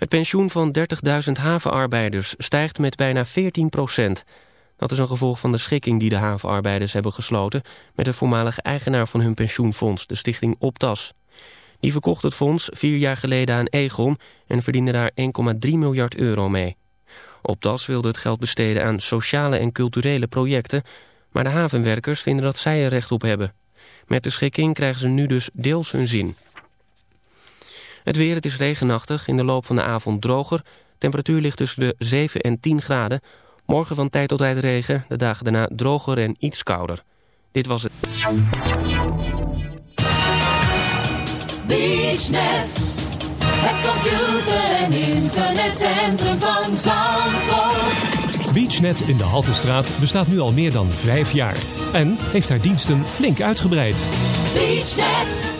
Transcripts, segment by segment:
Het pensioen van 30.000 havenarbeiders stijgt met bijna 14 procent. Dat is een gevolg van de schikking die de havenarbeiders hebben gesloten... met de voormalige eigenaar van hun pensioenfonds, de stichting Optas. Die verkocht het fonds vier jaar geleden aan Egon... en verdiende daar 1,3 miljard euro mee. Optas wilde het geld besteden aan sociale en culturele projecten... maar de havenwerkers vinden dat zij er recht op hebben. Met de schikking krijgen ze nu dus deels hun zin. Het weer, het is regenachtig, in de loop van de avond droger. Temperatuur ligt tussen de 7 en 10 graden. Morgen van tijd tot tijd regen, de dagen daarna droger en iets kouder. Dit was het. BeachNet, het computer- en internetcentrum van Zandvoort. BeachNet in de Haltestraat bestaat nu al meer dan vijf jaar. En heeft haar diensten flink uitgebreid. BeachNet,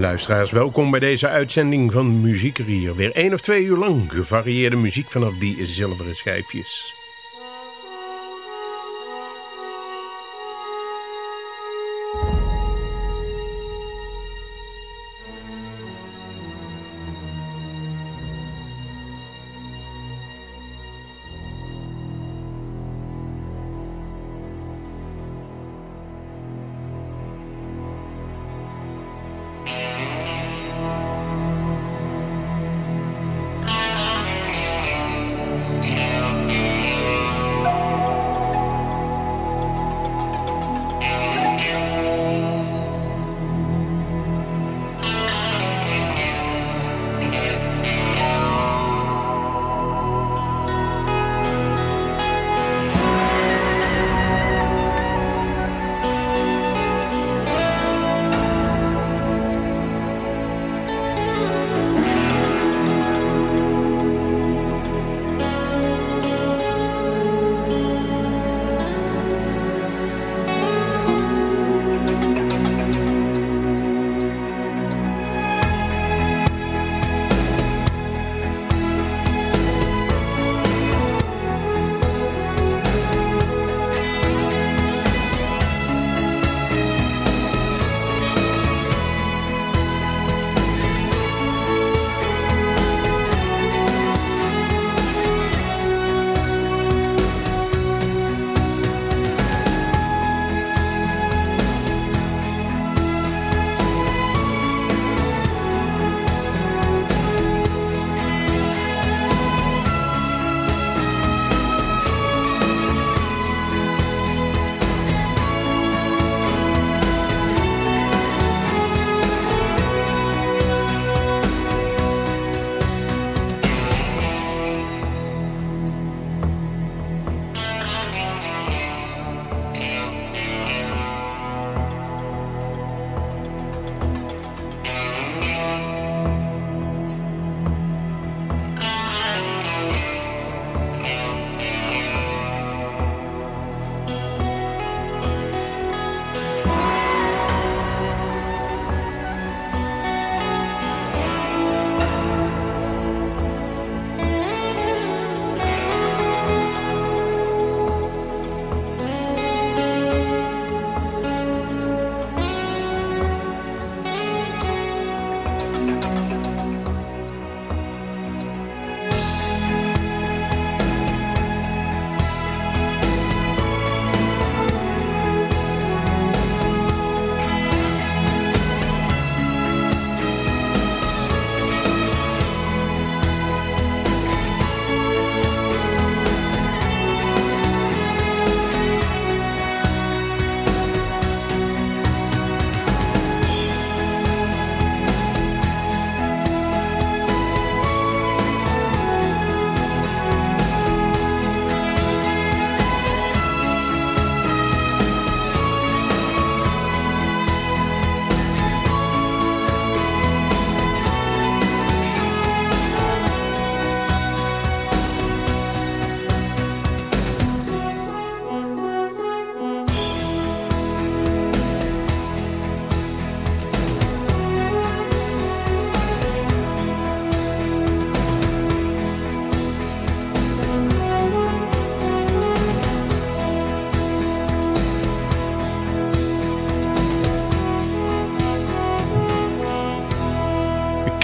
Luisteraars, welkom bij deze uitzending van Muziekrier. Weer één of twee uur lang gevarieerde muziek vanaf die zilveren schijfjes.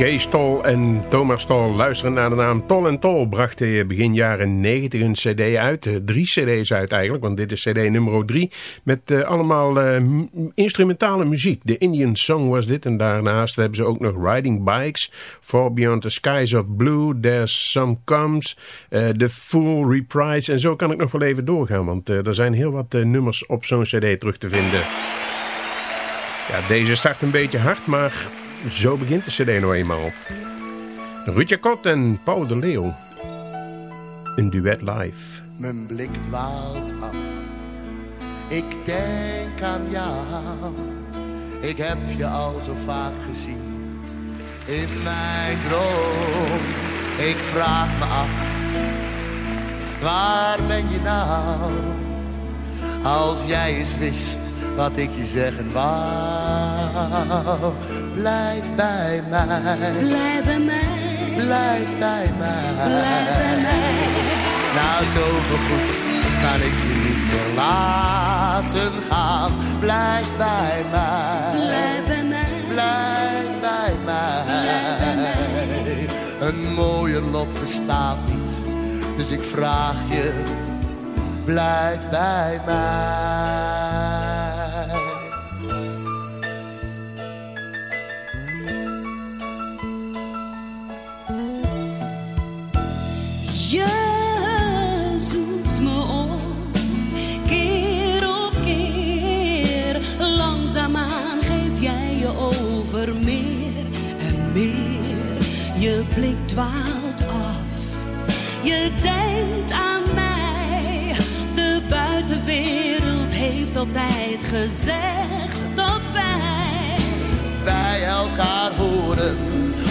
Kees Tol en Thomas Tol, luisteren naar de naam Tol en Tol, brachten begin jaren 90 een cd uit. Eh, Drie cd's uit eigenlijk, want dit is cd nummer 3. Met eh, allemaal eh, instrumentale muziek. De Indian Song was dit en daarnaast hebben ze ook nog Riding Bikes. Far Beyond the Skies of Blue, There's Some Comes, The Full Reprise. En zo kan ik nog wel even doorgaan, want er zijn heel wat nummers op zo'n cd terug te vinden. Ja, deze start een beetje hard, maar zo begint de cd nou eenmaal. Ruudje Kot en Paul de Leeuw. Een duet live. Mijn blik dwaalt af. Ik denk aan jou. Ik heb je al zo vaak gezien. In mijn droom. Ik vraag me af. Waar ben je nou? Als jij eens wist wat ik je zeggen wou. Blijf bij mij. Blijf bij mij, Blijf bij mij. blijf bij mij. Na zoveel goeds kan ik je niet meer laten gaan. Blijf bij mij. Blijf bij mij, Blijf bij mij. Een mooier lot bestaat niet. Dus ik vraag je. Blijf bij mij. Over meer en meer. Je blik dwaalt af, je denkt aan mij. De buitenwereld heeft altijd gezegd dat wij bij elkaar horen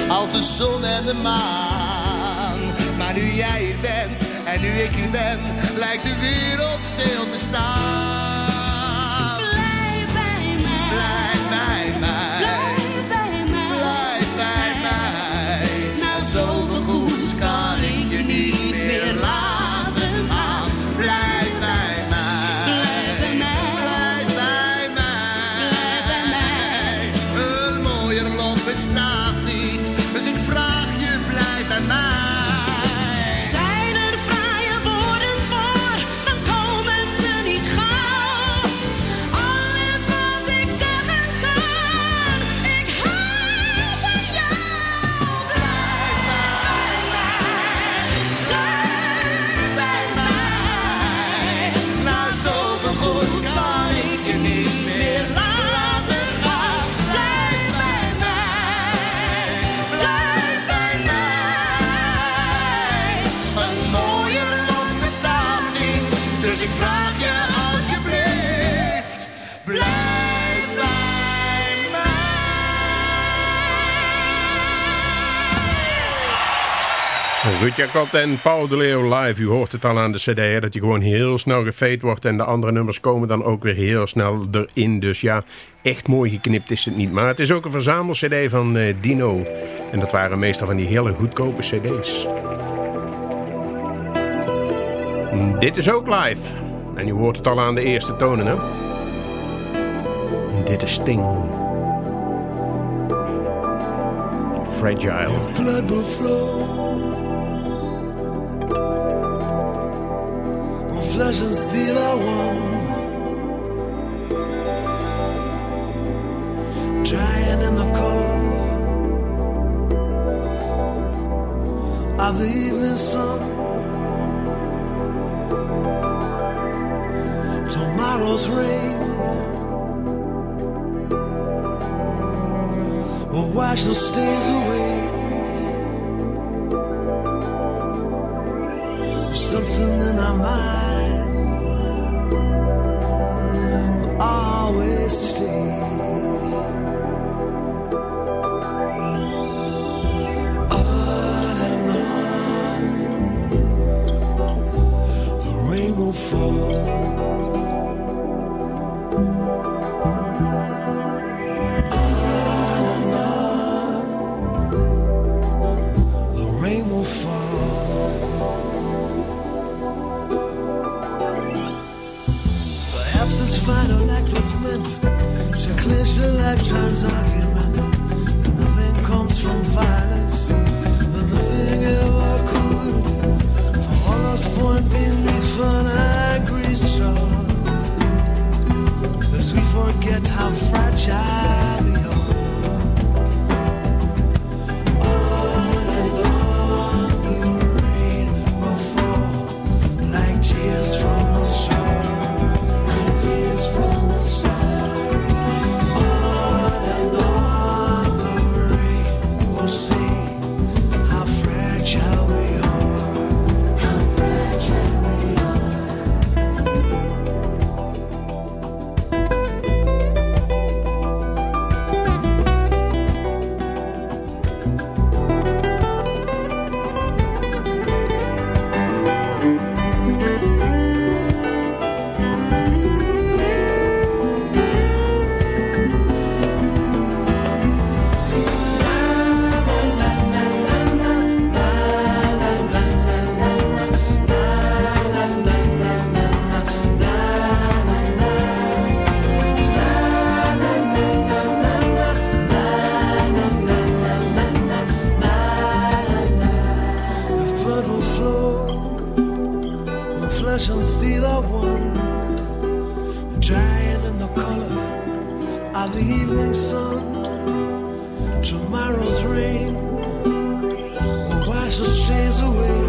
als de zon en de maan. Maar nu jij hier bent en nu ik hier ben, lijkt de wereld stil te staan. Jacot en Paul de Leeuw live. U hoort het al aan de cd, hè, dat je gewoon heel snel gefade wordt. En de andere nummers komen dan ook weer heel snel erin. Dus ja, echt mooi geknipt is het niet. Maar het is ook een verzamel-cd van eh, Dino. En dat waren meestal van die hele goedkope cd's. Dit is ook live. En u hoort het al aan de eerste tonen, hè. Dit is Sting. Fragile. Are one Drying in the color Of the evening sun Tomorrow's rain. Will wash the stains away. Something in our mind always stay. flesh and steel are one. The giant and the color of the evening sun. Tomorrow's rain will wash those chains away.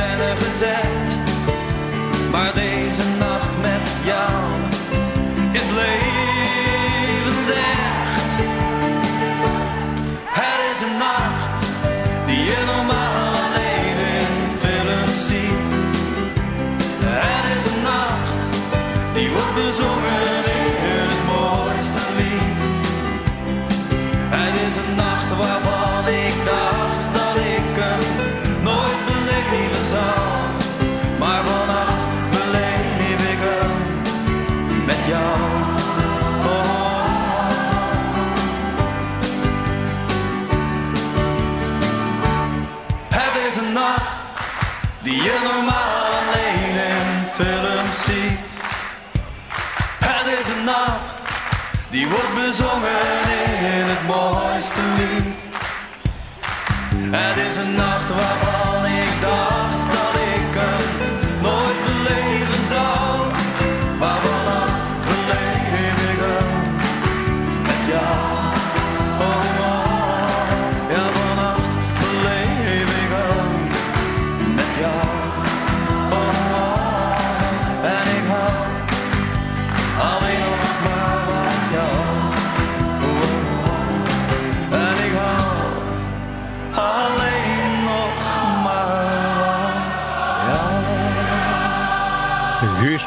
scène gezet. Maar deze nacht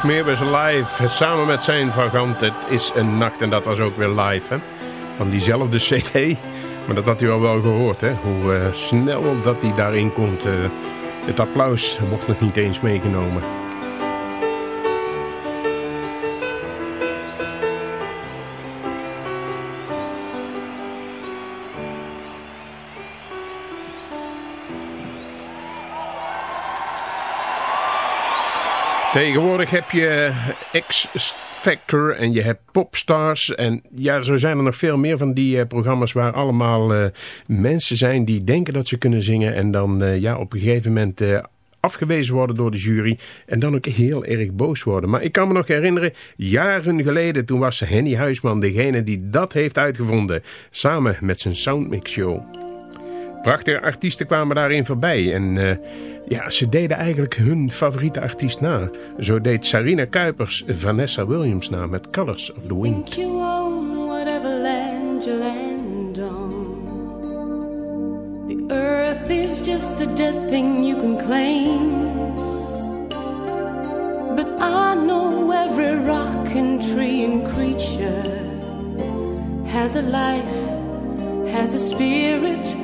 Was live. Samen met zijn vagant. Het is een nacht. En dat was ook weer live. Hè? Van diezelfde cd. Maar dat had u al wel gehoord. Hè? Hoe uh, snel dat hij daarin komt. Uh, het applaus wordt nog niet eens meegenomen. Tegenwoordig heb je X-Factor en je hebt Popstars. En ja, zo zijn er nog veel meer van die uh, programma's waar allemaal uh, mensen zijn die denken dat ze kunnen zingen. En dan ja, op een gegeven moment afgewezen worden door de jury. En dan ook heel erg boos worden. Maar ik kan me nog herinneren, jaren geleden, toen was Henny Huisman degene die dat heeft uitgevonden. Samen met zijn Soundmix Show. Prachtige artiesten kwamen daarin voorbij. En uh, ja, ze deden eigenlijk hun favoriete artiest na. Zo deed Sarina Kuipers Vanessa Williams na met Colors of the Wind. You own whatever land you land on. The earth is just a dead thing you can claim. But I know every rock and tree and creature has a life, has a spirit,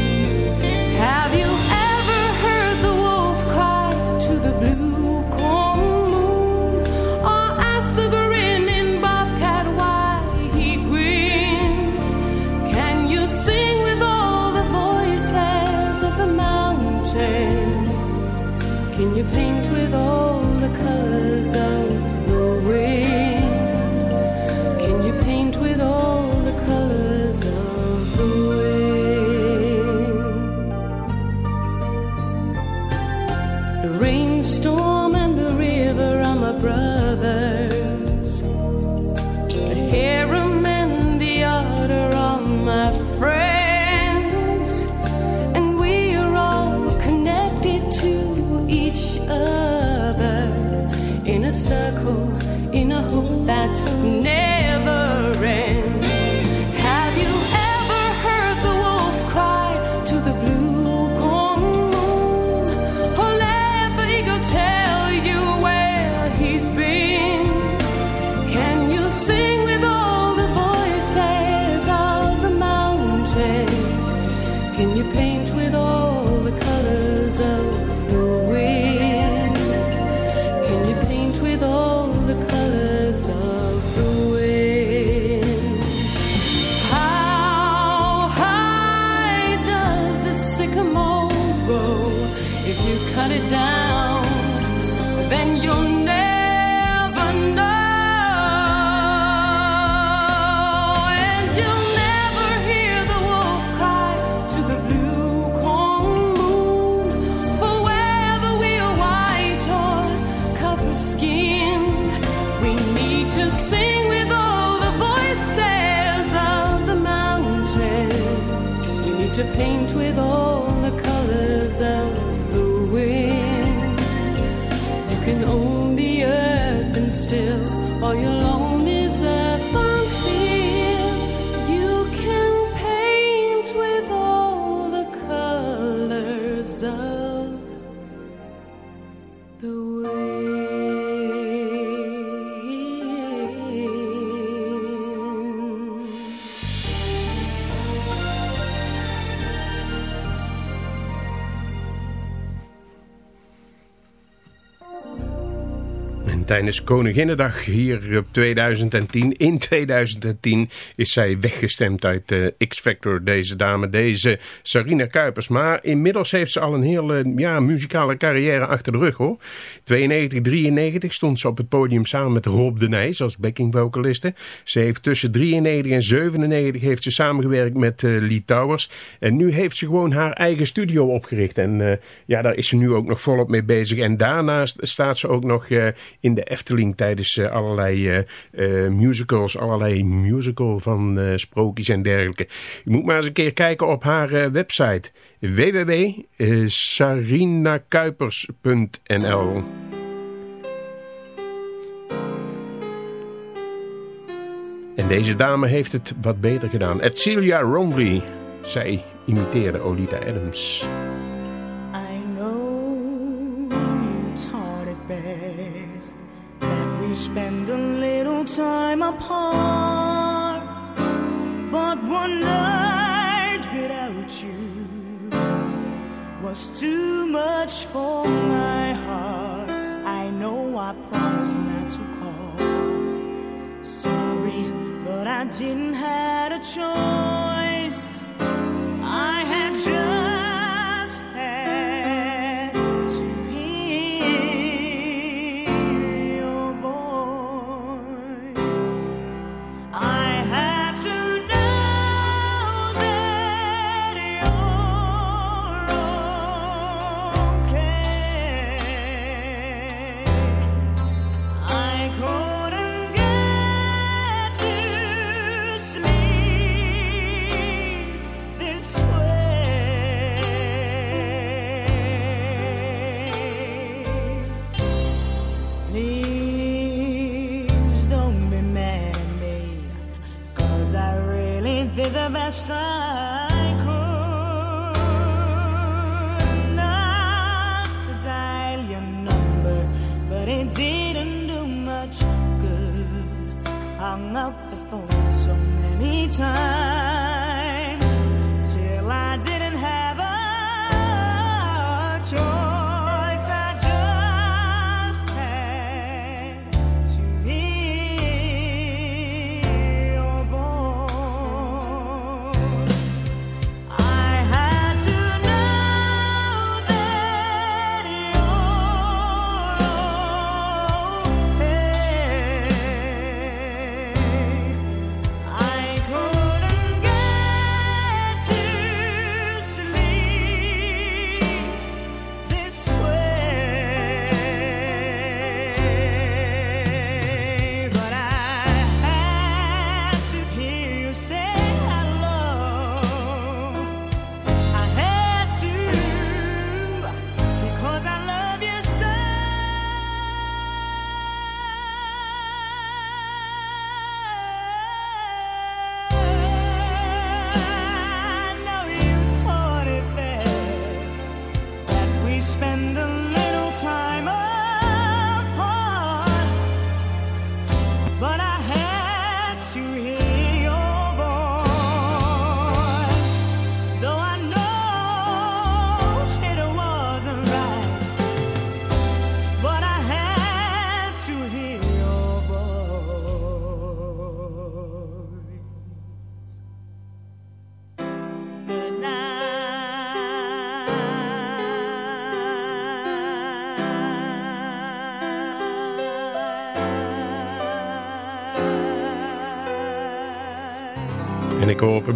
Can you the wind. Tijdens Koninginnedag hier op 2010, in 2010, is zij weggestemd uit uh, X-Factor, deze dame, deze Sarina Kuipers. Maar inmiddels heeft ze al een hele ja, muzikale carrière achter de rug hoor. 92, 93 stond ze op het podium samen met Rob de Nijs als backing vocaliste. Ze heeft tussen 93 en 97 heeft ze samengewerkt met uh, Lee Towers. En nu heeft ze gewoon haar eigen studio opgericht. En uh, ja, daar is ze nu ook nog volop mee bezig. En daarnaast staat ze ook nog in in de Efteling tijdens eh, allerlei eh, eh, musicals, allerlei musical van sprookjes en dergelijke. Je moet maar eens een keer kijken op haar website www.sarinakuipers.nl En deze dame heeft het wat beter gedaan. Celia Romley. Zij imiteerde Olita Adams. Spend a little time apart. But one night without you was too much for my heart. I know I promised not to call. Sorry, but I didn't have a choice. I had just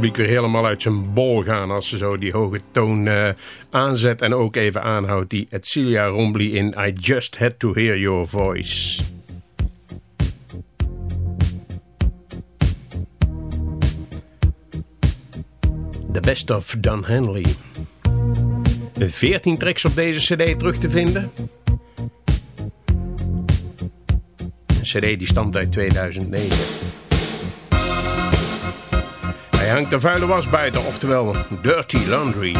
publiek weer helemaal uit zijn bol gaan als ze zo die hoge toon eh, aanzet en ook even aanhoudt die Celia Rombly in I Just Had To Hear Your Voice. The Best of Don Henley. 14 tracks op deze cd terug te vinden. Een cd die stamt uit 2009. Hangt de vuile was buiten, oftewel Dirty Laundry.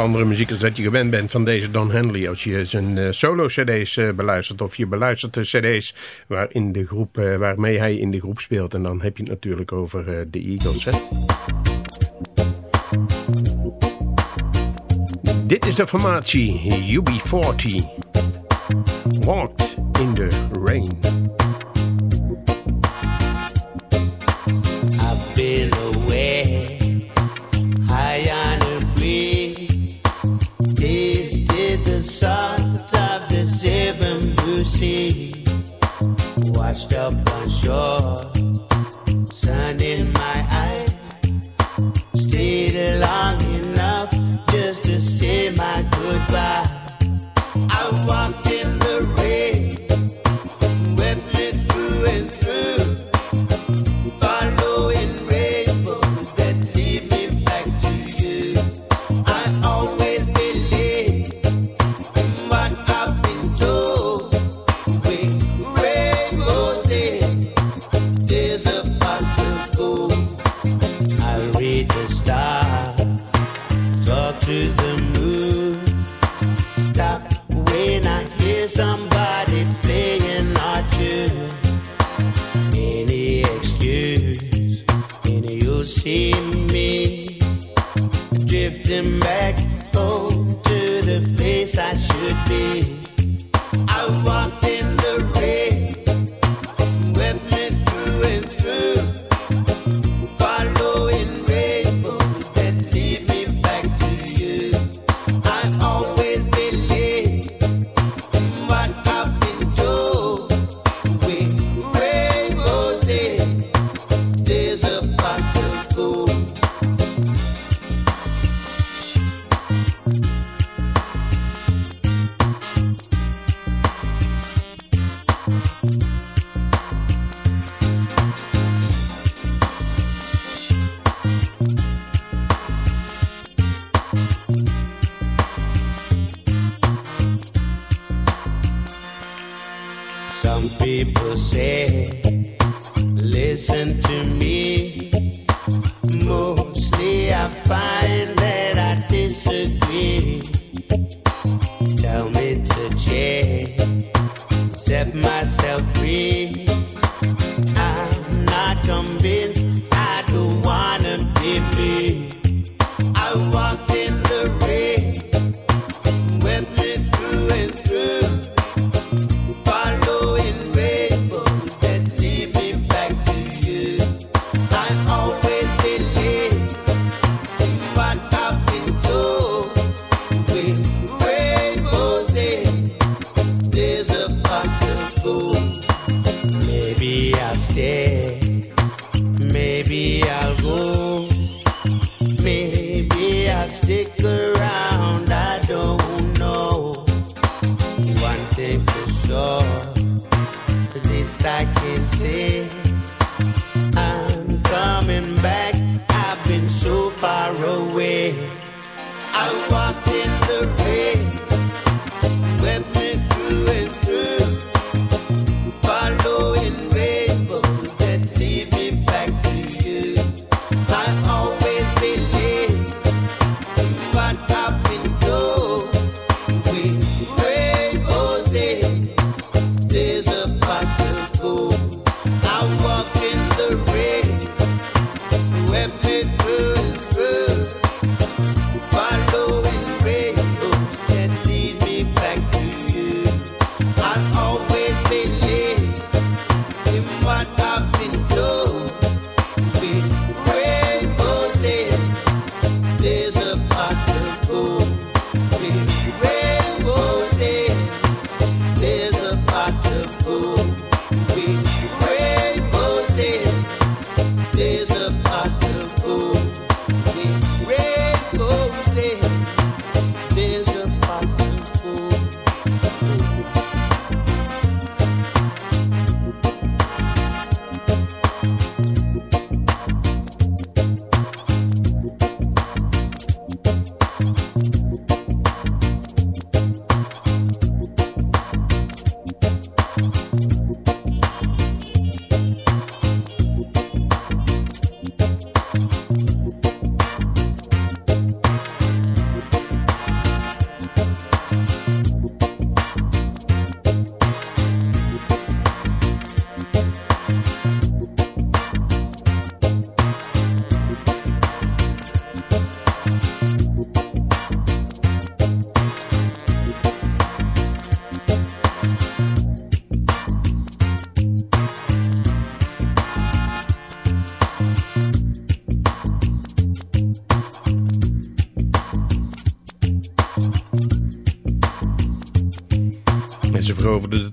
andere muziek dan dat je gewend bent van deze Don Henley. Als je zijn eh, solo-cd's eh, beluistert of je beluistert de cd's waarin de groep, eh, waarmee hij in de groep speelt. En dan heb je het natuurlijk over de Eagles. Dit is de formatie UB40. Walked in the Rain. up on shore. Sun in my eye. Stayed long enough just to say my goodbye. somebody playing our tune. Any excuse, and you'll see me drifting back home to the place I should be. stick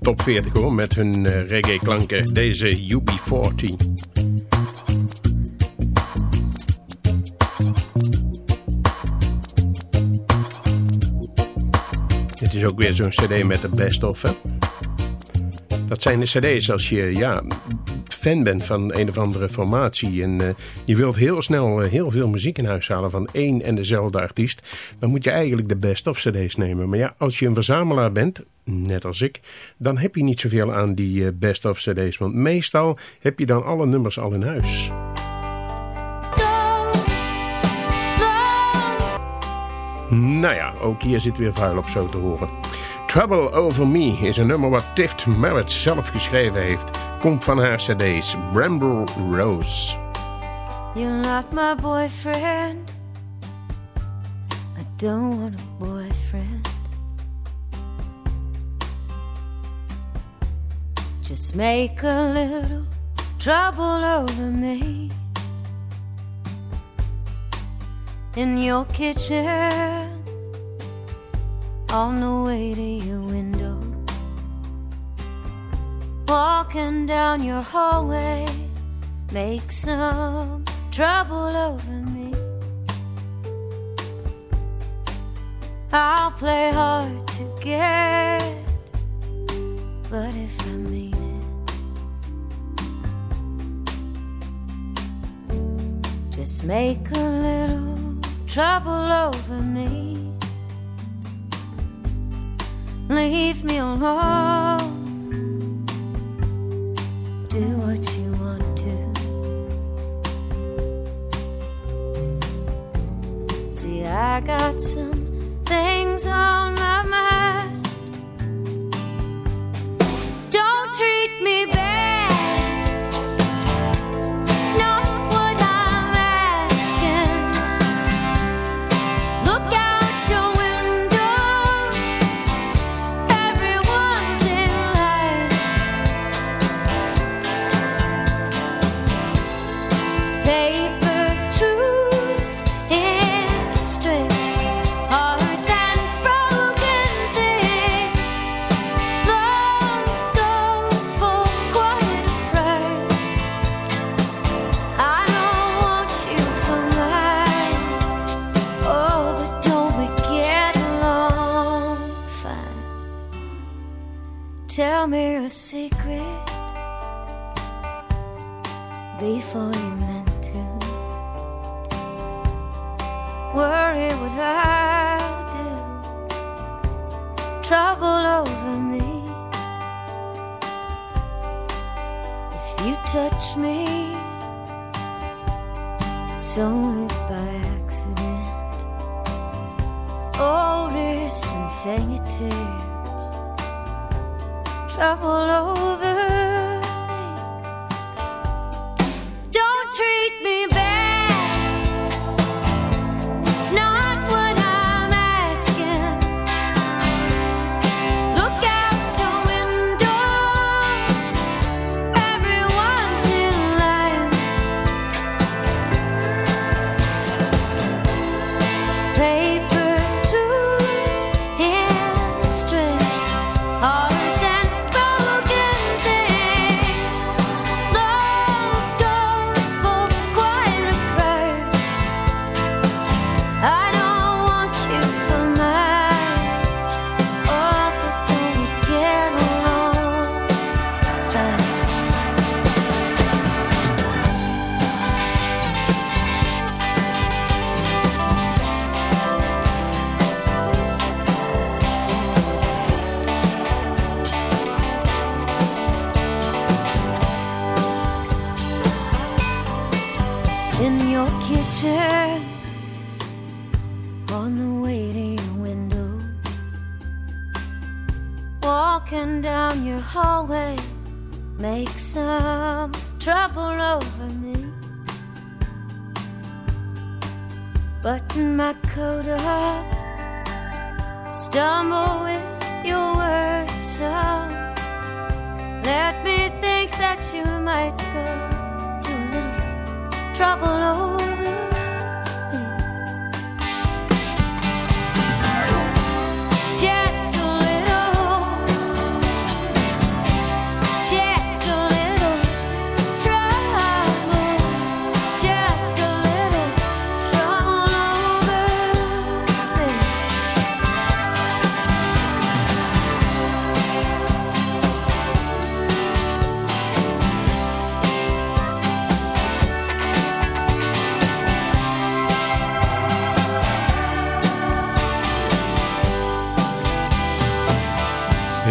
top 40 hoor, met hun eh, reggae klanken. Deze UB40. Dit is ook weer zo'n cd met de best of, hè? Dat zijn de cd's als je ja, fan bent van een of andere formatie... en eh, je wilt heel snel eh, heel veel muziek in huis halen van één en dezelfde artiest... dan moet je eigenlijk de best of cd's nemen. Maar ja, als je een verzamelaar bent, net als ik... dan heb je niet zoveel aan die eh, best of cd's. Want meestal heb je dan alle nummers al in huis. Nou ja, ook hier zit weer vuil op zo te horen. Trouble Over Me is een nummer wat Tift Merritt zelf geschreven heeft. Komt van haar cd's Bramble Rose. You're not my boyfriend. I don't want a boyfriend. Just make a little trouble over me. In your kitchen, on the way to your window. Walking down your hallway, make some trouble over me. I'll play hard to get, but if I mean it, just make a little trouble over me. Leave me alone. Trouble over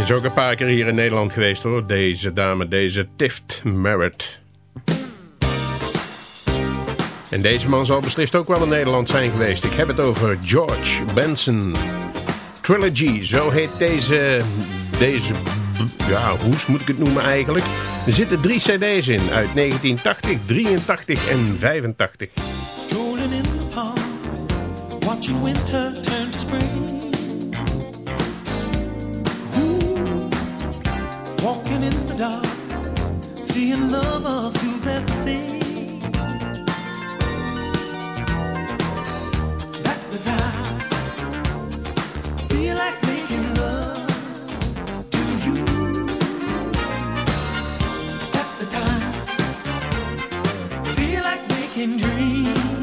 Is ook een paar keer hier in Nederland geweest hoor. Deze dame, deze Tift Merritt. En deze man zal beslist ook wel in Nederland zijn geweest. Ik heb het over George Benson. Trilogy, zo heet deze, deze ja, hoes moet ik het noemen eigenlijk. Er zitten drie cd's in uit 1980, 83 en 85. Strolling in the winter dark, seeing do thing. That's the time. Feel like making love to you. That's the time. Feel like making dreams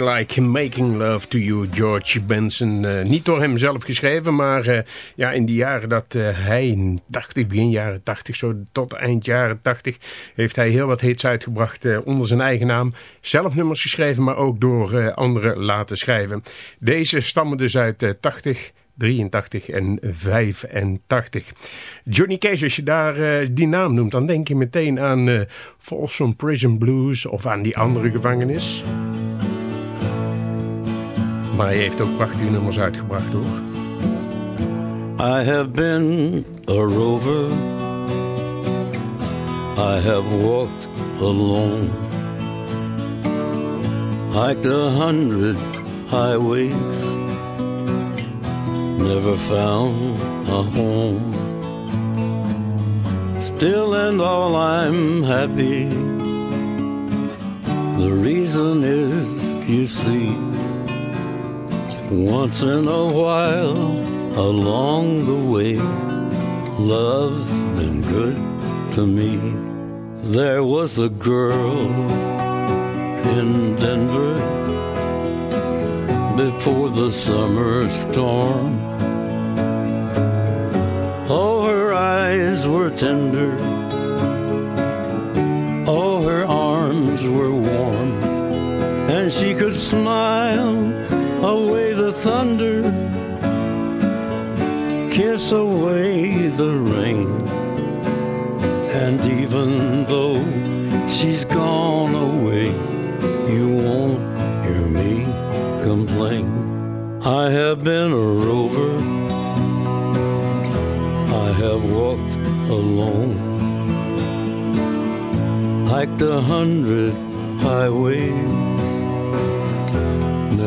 Like Making Love to You, George Benson. Eh, niet door hem zelf geschreven, maar eh, ja, in die jaren dat eh, hij, in 80, begin jaren 80, zo tot eind jaren 80, heeft hij heel wat hits uitgebracht onder zijn eigen naam. Zelf nummers geschreven, maar ook door anderen laten schrijven. Deze stammen dus uit eh, 80, 83 en 85. Johnny Cash, als je daar die naam noemt, dan denk je meteen aan eh Folsom Prison Blues of aan die andere gevangenis. Maar hij heeft ook prachtige nummers uitgebracht hoor. I have been a rover. I have walked alone. Hiked a hundred highways, never found a home. Still and all I'm happy. The reason is, you see, once in a while along the way, love's been good to me. There was a girl in Denver before the summer storm. Oh, her eyes were tender. Oh, her arms were warm. And she could smile thunder, kiss away the rain. And even though she's gone away, you won't hear me complain. I have been a rover. I have walked alone. Hiked a hundred highways.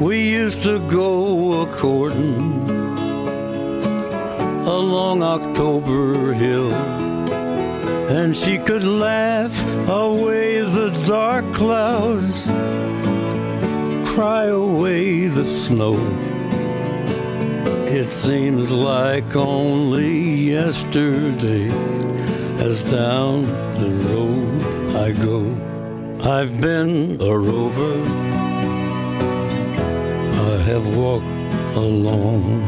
We used to go a courting along October Hill. And she could laugh away the dark clouds, cry away the snow. It seems like only yesterday, as down the road I go. I've been a rover, have walked alone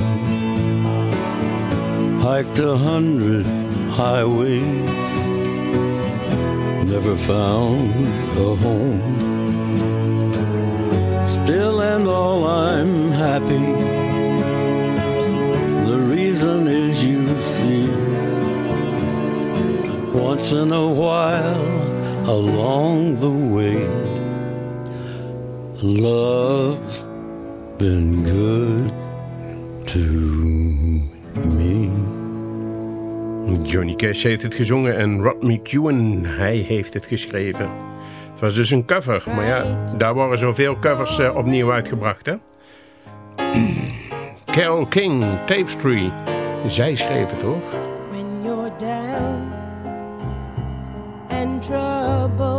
hiked a hundred highways, never found a home. Still and all I'm happy. The reason is you see, once in a while along the way, love's been good to me. Johnny Cash heeft het gezongen en Rod McEwen, hij heeft het geschreven. Het was dus een cover, maar ja, daar worden zoveel covers eh, opnieuw uitgebracht, hè? Carole King, Tapestry, zij schreef het, hoor. when you're down and troubled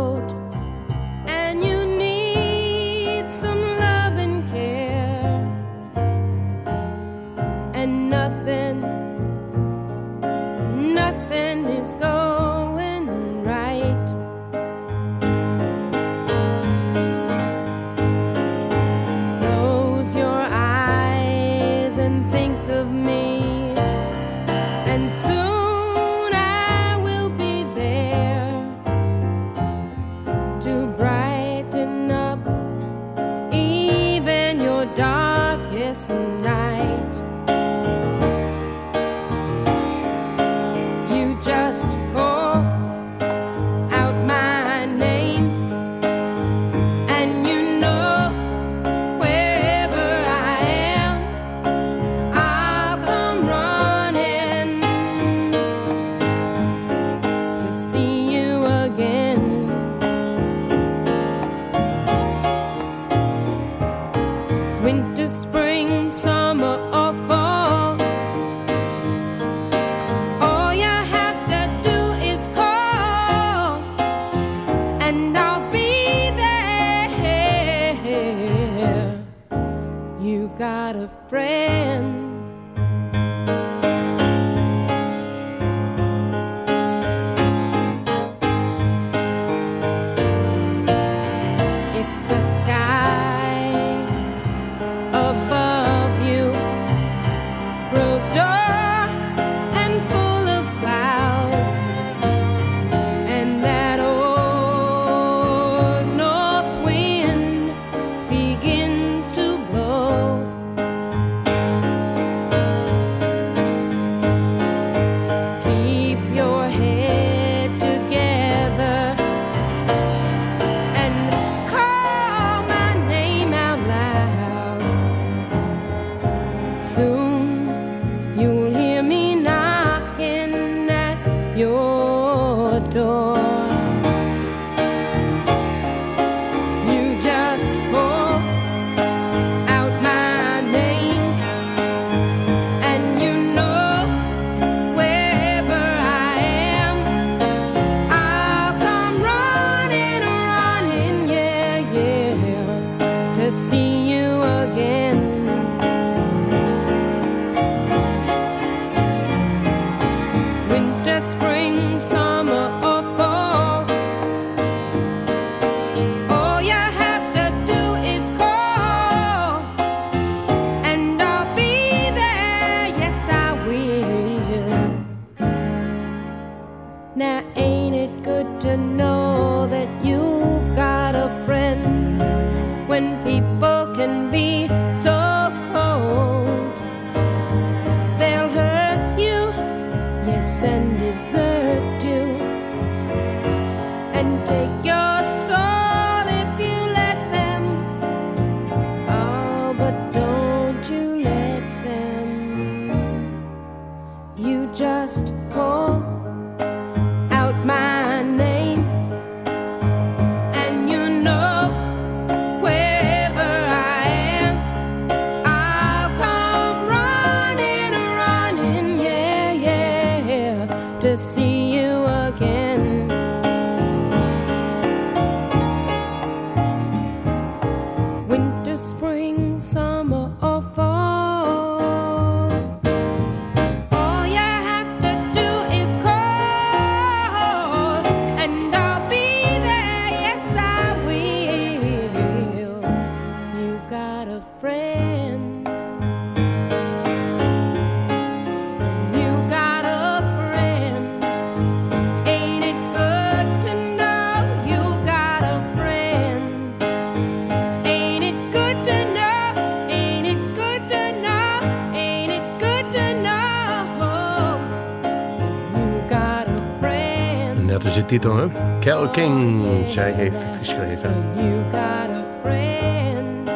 titel, hè? Kel King, zij heeft het geschreven. You've got a friend.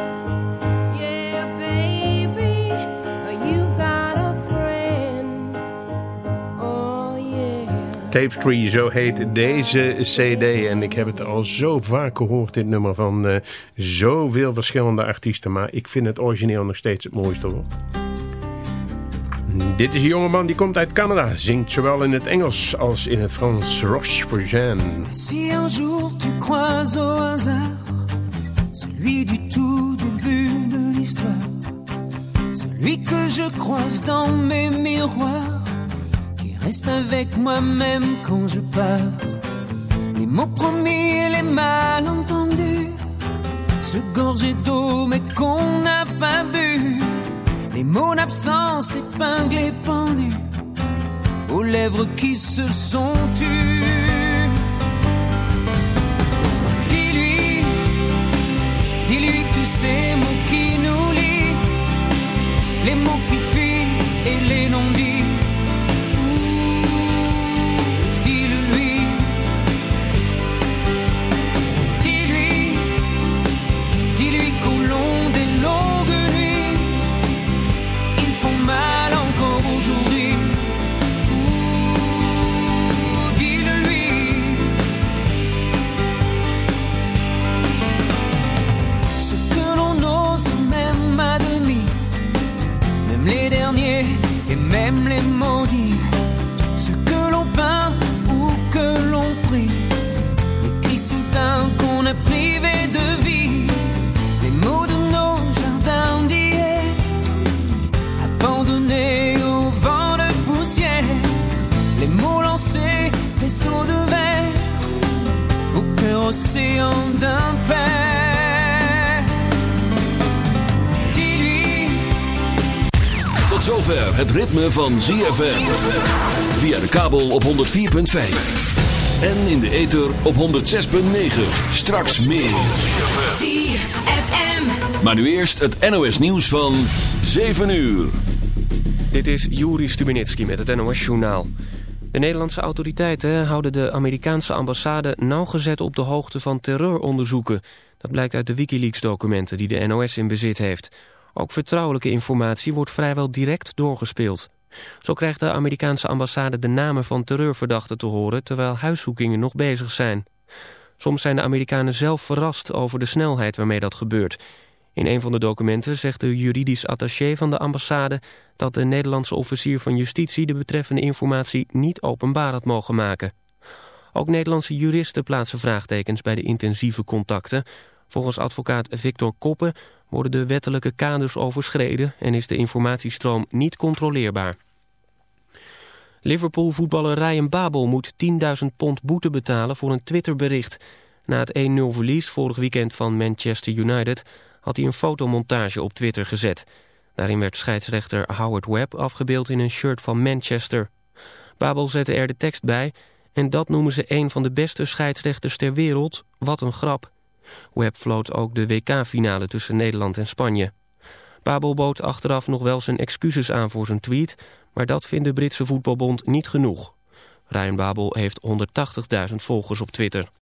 Yeah, baby. You've got a friend. Oh. Tapestry, zo heet deze cd. En ik heb het al zo vaak gehoord, dit nummer van eh, zoveel verschillende artiesten. Maar ik vind het origineel nog steeds het mooiste hoor. Dit is een jongeman die komt uit Canada. Zingt zowel in het Engels als in het Frans. Roche for Jeanne. Si un jour tu croises au hasard celui du tout début de l'histoire, celui que je croise dans mes miroirs, qui reste avec moi-même quand je pars, les mots promis et les malentendus, ce gorgé d'eau mais qu'on n'a pas bu, les mots d'absence épinglés pendus, aux lèvres qui se sont tues. Dis-lui, dis-lui tous ces mots qui nous lient, les mots qui fuient et les non-dits. Et même les maudits, ce que l'on peint ou que l'on prie, les cris soudains qu'on a privés de vie, les mots de nos jardins d'hier, abandonnés au vent de poussière, les mots lancés, vaisseaux de verre, au cœur océan d'un père. Tot zover het ritme van ZFM. Via de kabel op 104.5. En in de ether op 106.9. Straks meer. ZFM. Maar nu eerst het NOS nieuws van 7 uur. Dit is Juri Stubenitski met het NOS-journaal. De Nederlandse autoriteiten houden de Amerikaanse ambassade nauwgezet op de hoogte van terreuronderzoeken. Dat blijkt uit de Wikileaks-documenten die de NOS in bezit heeft. Ook vertrouwelijke informatie wordt vrijwel direct doorgespeeld. Zo krijgt de Amerikaanse ambassade de namen van terreurverdachten te horen... terwijl huiszoekingen nog bezig zijn. Soms zijn de Amerikanen zelf verrast over de snelheid waarmee dat gebeurt. In een van de documenten zegt de juridisch attaché van de ambassade... dat de Nederlandse officier van justitie de betreffende informatie niet openbaar had mogen maken. Ook Nederlandse juristen plaatsen vraagtekens bij de intensieve contacten. Volgens advocaat Victor Koppen worden de wettelijke kaders overschreden... en is de informatiestroom niet controleerbaar. Liverpool-voetballer Ryan Babel moet 10.000 pond boete betalen voor een Twitterbericht. Na het 1-0 verlies vorig weekend van Manchester United had hij een fotomontage op Twitter gezet. Daarin werd scheidsrechter Howard Webb afgebeeld in een shirt van Manchester. Babel zette er de tekst bij en dat noemen ze een van de beste scheidsrechters ter wereld. Wat een grap. Webb floot ook de WK-finale tussen Nederland en Spanje. Babel bood achteraf nog wel zijn excuses aan voor zijn tweet... maar dat vindt de Britse voetbalbond niet genoeg. Ryan Babel heeft 180.000 volgers op Twitter.